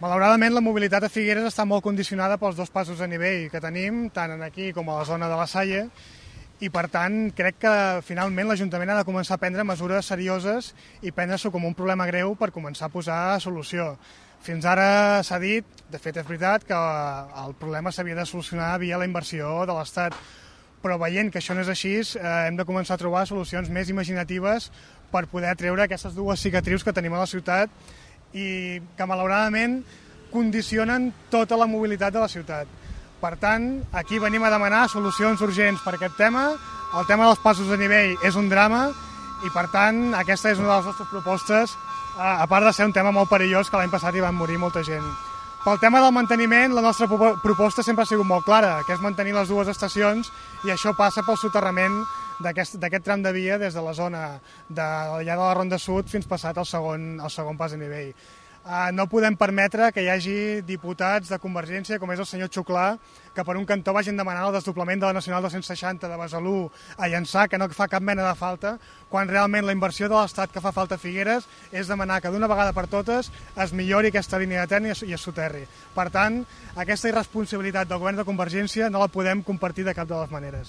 Malauradament, la mobilitat a Figueres està molt condicionada pels dos passos a nivell que tenim, tant en aquí com a la zona de la Salle, i per tant crec que finalment l'Ajuntament ha de començar a prendre mesures serioses i prendre-s'ho com un problema greu per començar a posar solució. Fins ara s'ha dit, de fet és veritat, que el problema s'havia de solucionar via la inversió de l'Estat, però veient que això no és així, eh, hem de començar a trobar solucions més imaginatives per poder treure aquestes dues cicatrius que tenim a la ciutat i que malauradament condicionen tota la mobilitat de la ciutat. Per tant, aquí venim a demanar solucions urgents per aquest tema. El tema dels passos de nivell és un drama i, per tant, aquesta és una de les nostres propostes, a part de ser un tema molt perillós que l'any passat hi van morir molta gent. Pel tema del manteniment, la nostra proposta sempre ha sigut molt clara, que és mantenir les dues estacions i això passa pel soterrament d'aquest tram de via des de la zona de, allà de la Ronda Sud fins passat al segon, al segon pas de nivell. Uh, no podem permetre que hi hagi diputats de Convergència, com és el senyor Xuclà, que per un cantó vagin demanant el desdoblament de la Nacional 260 de Besalú a llançar, que no fa cap mena de falta, quan realment la inversió de l'Estat que fa falta a Figueres és demanar que d'una vegada per totes es millori aquesta línia de tren i es soterri. Per tant, aquesta irresponsabilitat del govern de Convergència no la podem compartir de cap de les maneres.